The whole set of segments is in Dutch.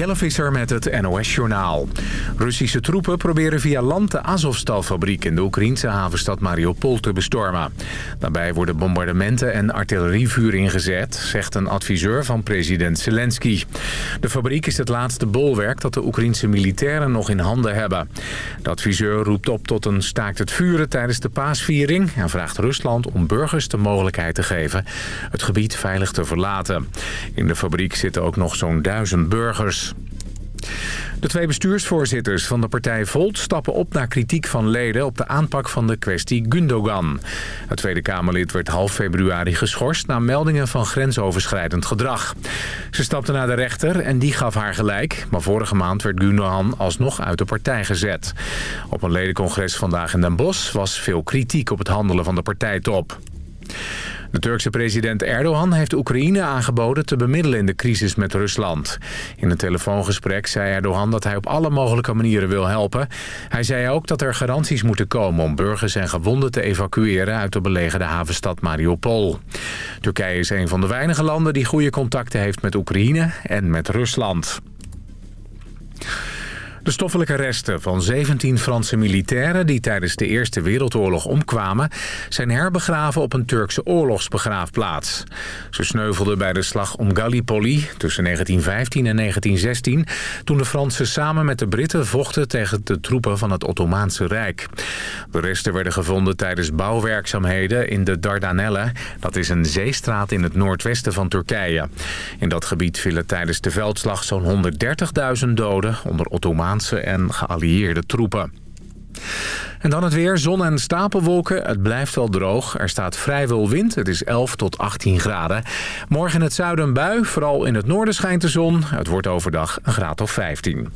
Jelle Visser met het NOS-journaal. Russische troepen proberen via land de Azovstal-fabriek in de Oekraïnse havenstad Mariupol te bestormen. Daarbij worden bombardementen en artillerievuur ingezet, zegt een adviseur van president Zelensky. De fabriek is het laatste bolwerk dat de Oekraïnse militairen nog in handen hebben. De adviseur roept op tot een staakt het vuren tijdens de paasviering... en vraagt Rusland om burgers de mogelijkheid te geven het gebied veilig te verlaten. In de fabriek zitten ook nog zo'n duizend burgers. De twee bestuursvoorzitters van de partij Volt stappen op naar kritiek van leden op de aanpak van de kwestie Gundogan. Het Tweede Kamerlid werd half februari geschorst na meldingen van grensoverschrijdend gedrag. Ze stapte naar de rechter en die gaf haar gelijk, maar vorige maand werd Gundogan alsnog uit de partij gezet. Op een ledencongres vandaag in Den Bosch was veel kritiek op het handelen van de partijtop. De Turkse president Erdogan heeft Oekraïne aangeboden te bemiddelen in de crisis met Rusland. In een telefoongesprek zei Erdogan dat hij op alle mogelijke manieren wil helpen. Hij zei ook dat er garanties moeten komen om burgers en gewonden te evacueren uit de belegerde havenstad Mariupol. Turkije is een van de weinige landen die goede contacten heeft met Oekraïne en met Rusland. De stoffelijke resten van 17 Franse militairen die tijdens de Eerste Wereldoorlog omkwamen... zijn herbegraven op een Turkse oorlogsbegraafplaats. Ze sneuvelden bij de slag om Gallipoli tussen 1915 en 1916... toen de Fransen samen met de Britten vochten tegen de troepen van het Ottomaanse Rijk. De resten werden gevonden tijdens bouwwerkzaamheden in de Dardanellen. Dat is een zeestraat in het noordwesten van Turkije. In dat gebied vielen tijdens de veldslag zo'n 130.000 doden onder Ottomaanse en geallieerde troepen. En dan het weer, zon en stapelwolken. Het blijft wel droog. Er staat vrij veel wind. Het is 11 tot 18 graden. Morgen in het zuiden een bui. Vooral in het noorden schijnt de zon. Het wordt overdag een graad of 15.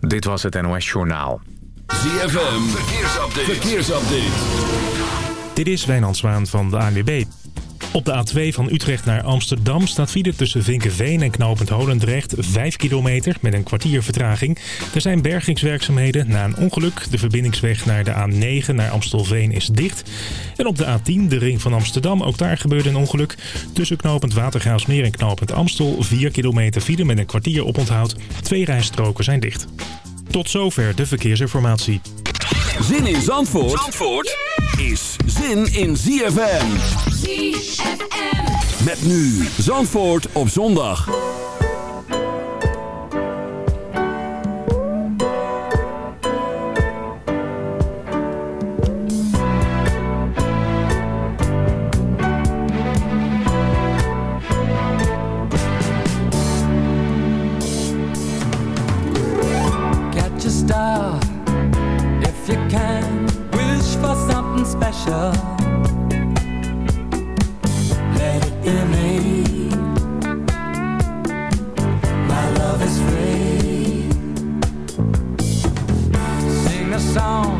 Dit was het NOS Journaal. ZFM, verkeersupdate. verkeersupdate. Dit is Wijnand Zwaan van de ANWB. Op de A2 van Utrecht naar Amsterdam staat file tussen Vinkenveen en Knopend Holendrecht 5 kilometer met een kwartier vertraging. Er zijn bergingswerkzaamheden na een ongeluk. De verbindingsweg naar de A9 naar Amstelveen is dicht. En op de A10, de ring van Amsterdam, ook daar gebeurde een ongeluk. Tussen Knopend Watergraafsmeer en Knopend Amstel 4 kilometer file met een kwartier oponthoud. Twee rijstroken zijn dicht. Tot zover de verkeersinformatie. Zin in Zandvoort, Zandvoort is zin in ZFM. ZFM. Met nu Zandvoort op zondag. Catch a star you can. Wish for something special. Let it be me. My love is free. Sing a song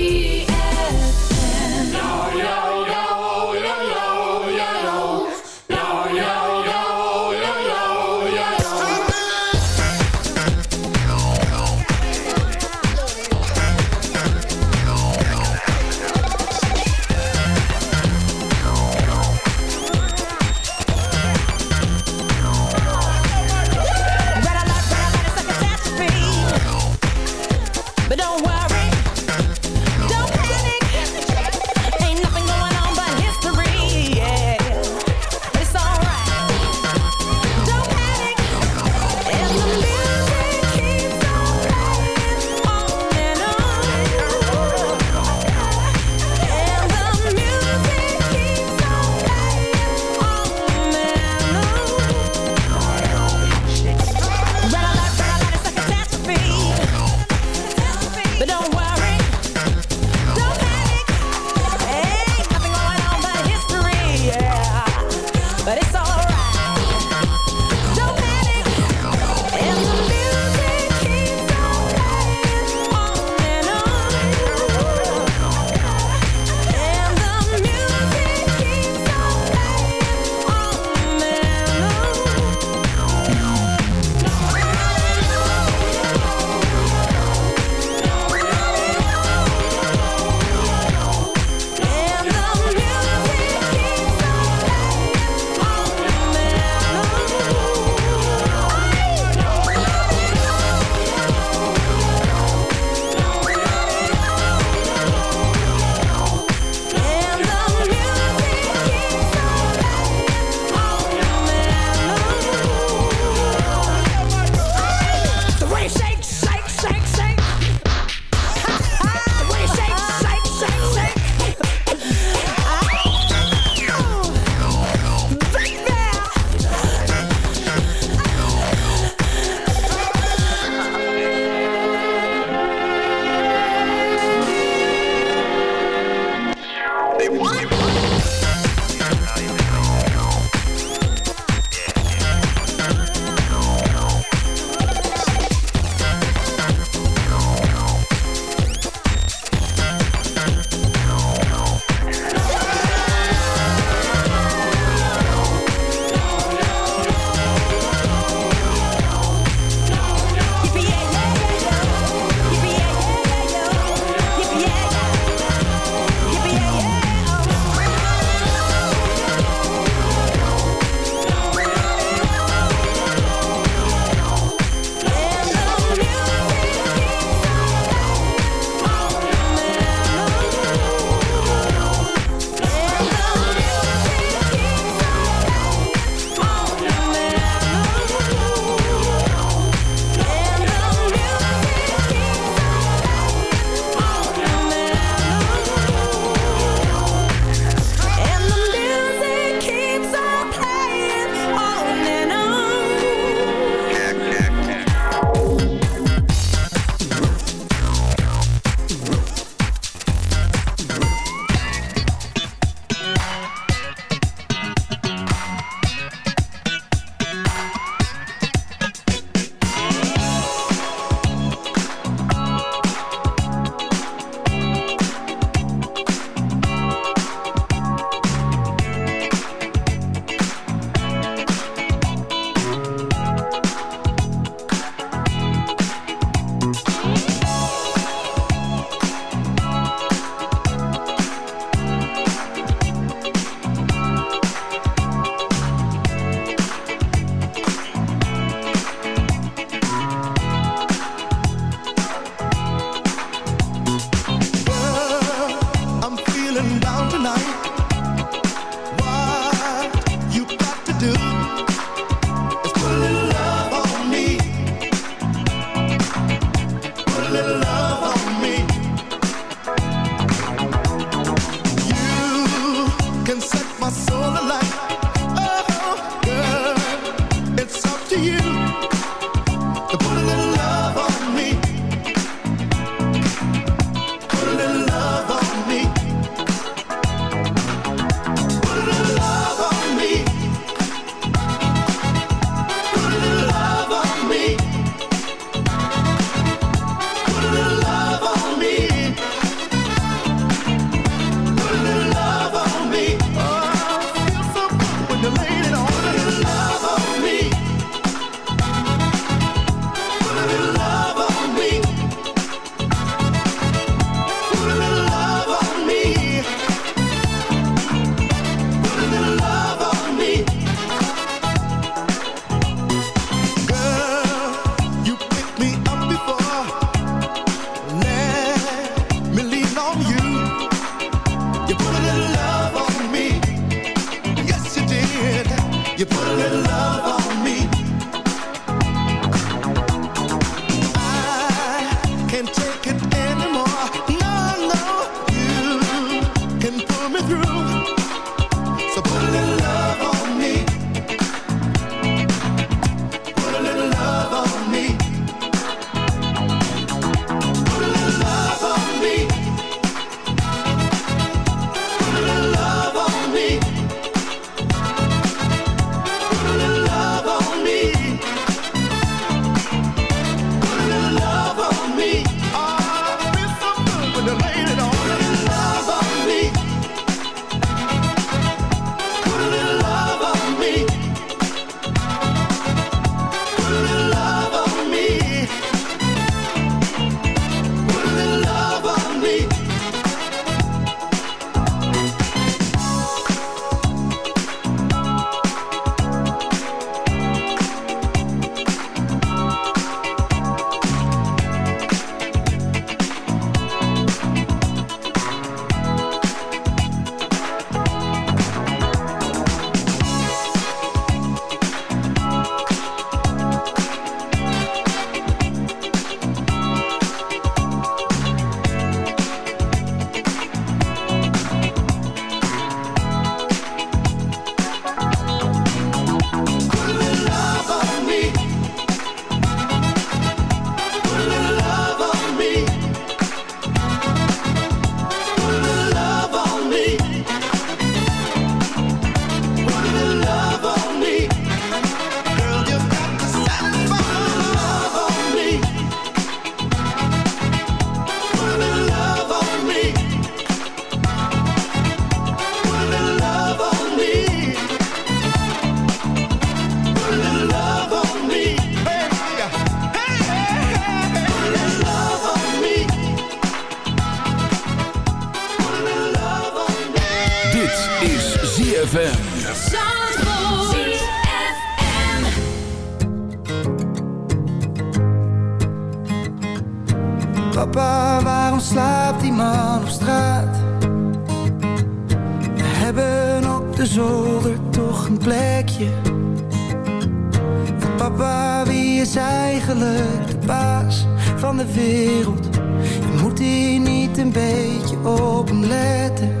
de baas van de wereld? Je moet hier niet een beetje op hem letten.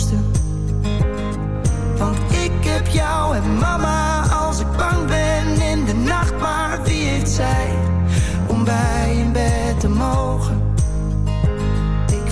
Want ik heb jou en mama als ik bang ben in de nacht. Maar wie heeft zij om bij in bed te mogen? Ik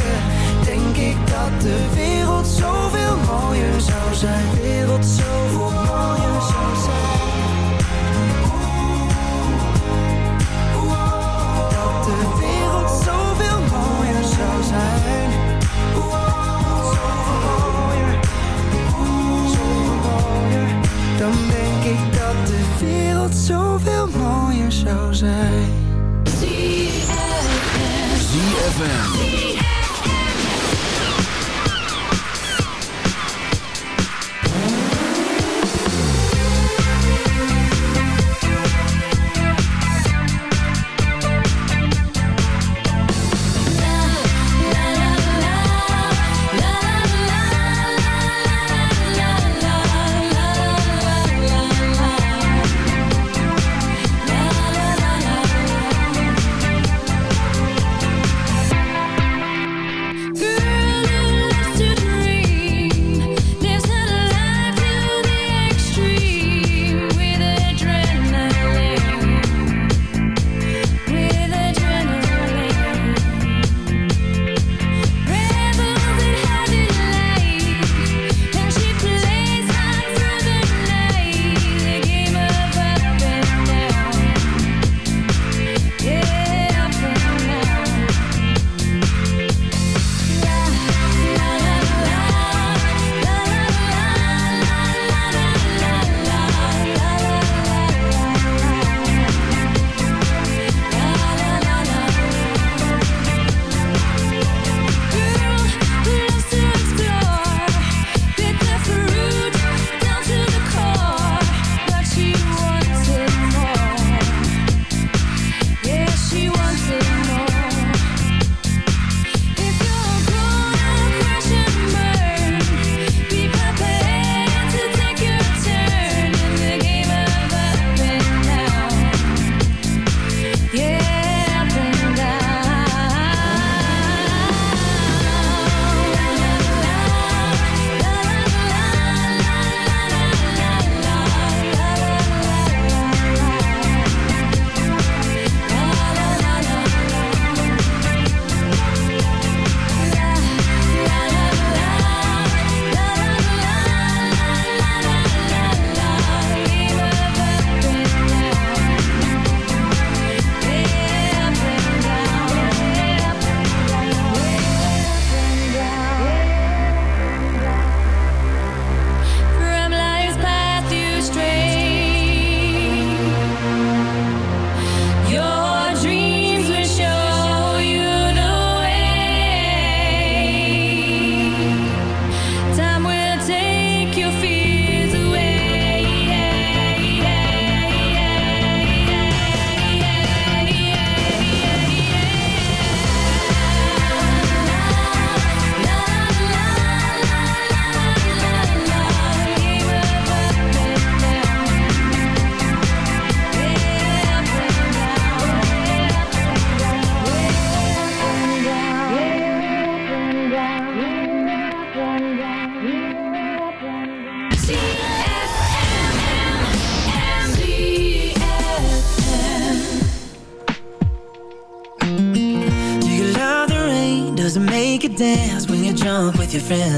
dat de wereld zoveel mooier zou zijn. De wereld zoveel mooier zou zijn. Dat de wereld zoveel mooier zou zijn. Zoveel mooier. Zoveel mooier. Dan denk ik dat de wereld zoveel mooier zou zijn. ZFM. ga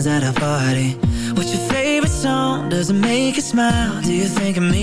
at a party What's your favorite song? Does it make you smile? Do you think of me?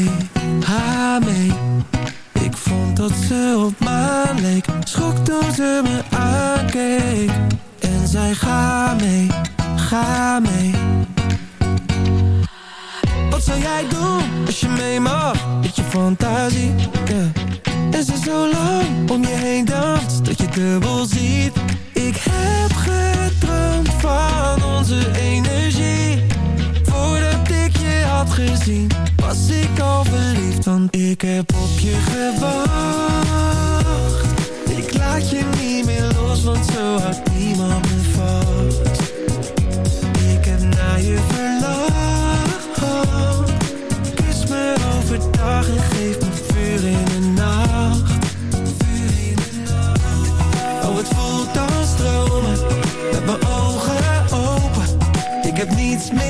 mee, ga mee. Ik vond dat ze op maan leek, schrok toen ze me aankeek. En zei ga mee, ga mee. Wat zou jij doen als je mee mag met je fantasie? Yeah. En ze zo lang om je heen danst dat je dubbel ziet. Ik heb gedroomd van onze energie. Had gezien, was ik al verliefd. Want ik heb op je gewacht. Ik laat je niet meer los, want zo houdt niemand me vast. Ik heb naar je verlangd. Kus me overdag en geef me vuur in de nacht. Vuur in de nacht. Oh, het voelt als stromen. Met mijn ogen open. Ik heb niets meer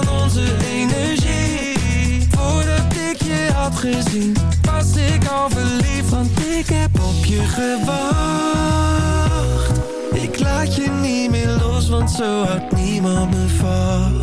onze energie. Voordat ik je had gezien, was ik al verliefd. Want ik heb op je gewacht. Ik laat je niet meer los, want zo houdt niemand me vast.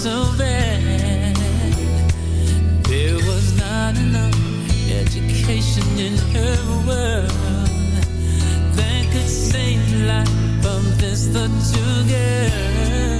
So bad. There was not enough education in her world that could save life of this little girl.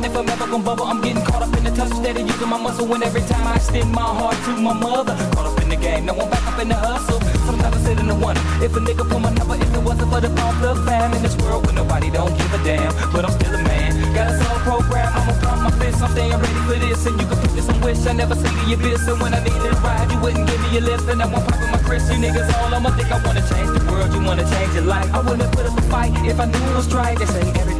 wondering if I'm ever gonna bubble. I'm getting caught up in the touch, steady using my muscle. And every time I extend my heart to my mother, caught up in the game, now I'm back up in the hustle. Sometimes I sit in the wonder if a nigga pull my number, if it wasn't for the pump the fam in this world where nobody don't give a damn. But I'm still a man, got a soul program. I'ma pump my fist, I'm staying ready for this. And you can put this on wish I never see the abyss. And when I needed a ride, you wouldn't give me a lift. And I won't pop in my Chris. You niggas all I'ma think I wanna change the world, you wanna change your life. I wouldn't put up a fight if I knew it was right. They say everything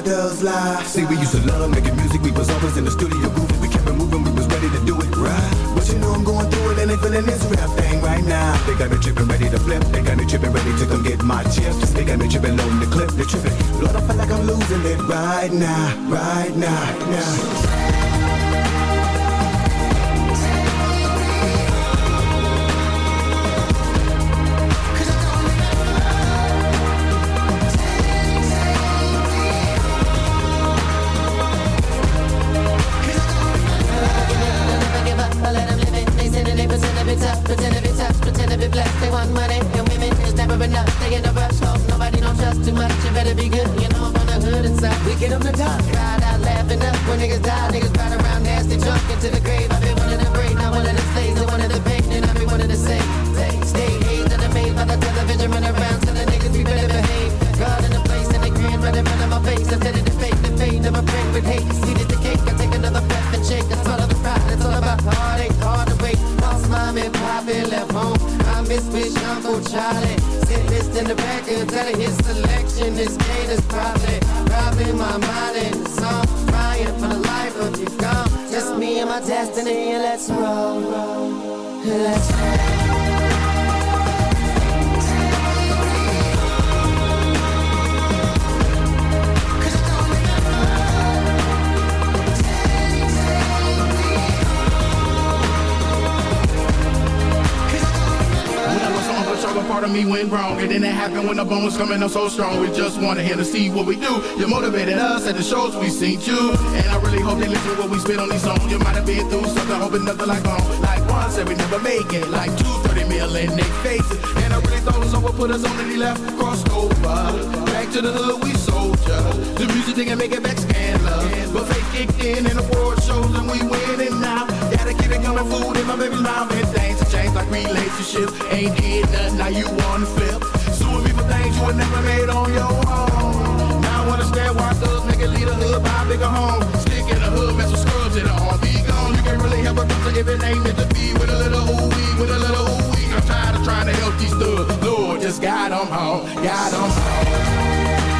Five does lie. See, we used to love making music, we was always in the studio grooving. We kept it moving, we was ready to do it right. But you know I'm going through it and they feeling this rap thing right now. They got me tripping, ready to flip. They got me tripping, ready to come get my chips. They got me tripping, loading the clip. They tripping. Lord, I feel like I'm losing it right now, right now, now. Coming up so strong. We just wanted him to see what we do. You motivated us at the shows we seen you. And I really hope they listen to what we spit on these songs. You might have been through something, hoping nothing like home. Like one said we never make it. Like two, 30 mil in their faces. And I really thought someone put us on and he left, crossed over. Back to the hood, we soldier. The music didn't make it back scandalous. But fake kicked in and award shows and we winning now. Gotta keep it coming, food in my baby's mouth. And things have changed like relationships. Ain't did nothing, now you wanna flip. Suing me for things you would never made on your own. Now I understand why thugs make it lead a hood, buy a bigger home. Stick in the hood, mess with scrubs in the arm. Be gone, you can't really help a brother if it ain't meant to be. With a little ooh with a little ooh. I'm tired of trying to help these thugs. Lord, just guide them home, guide them home.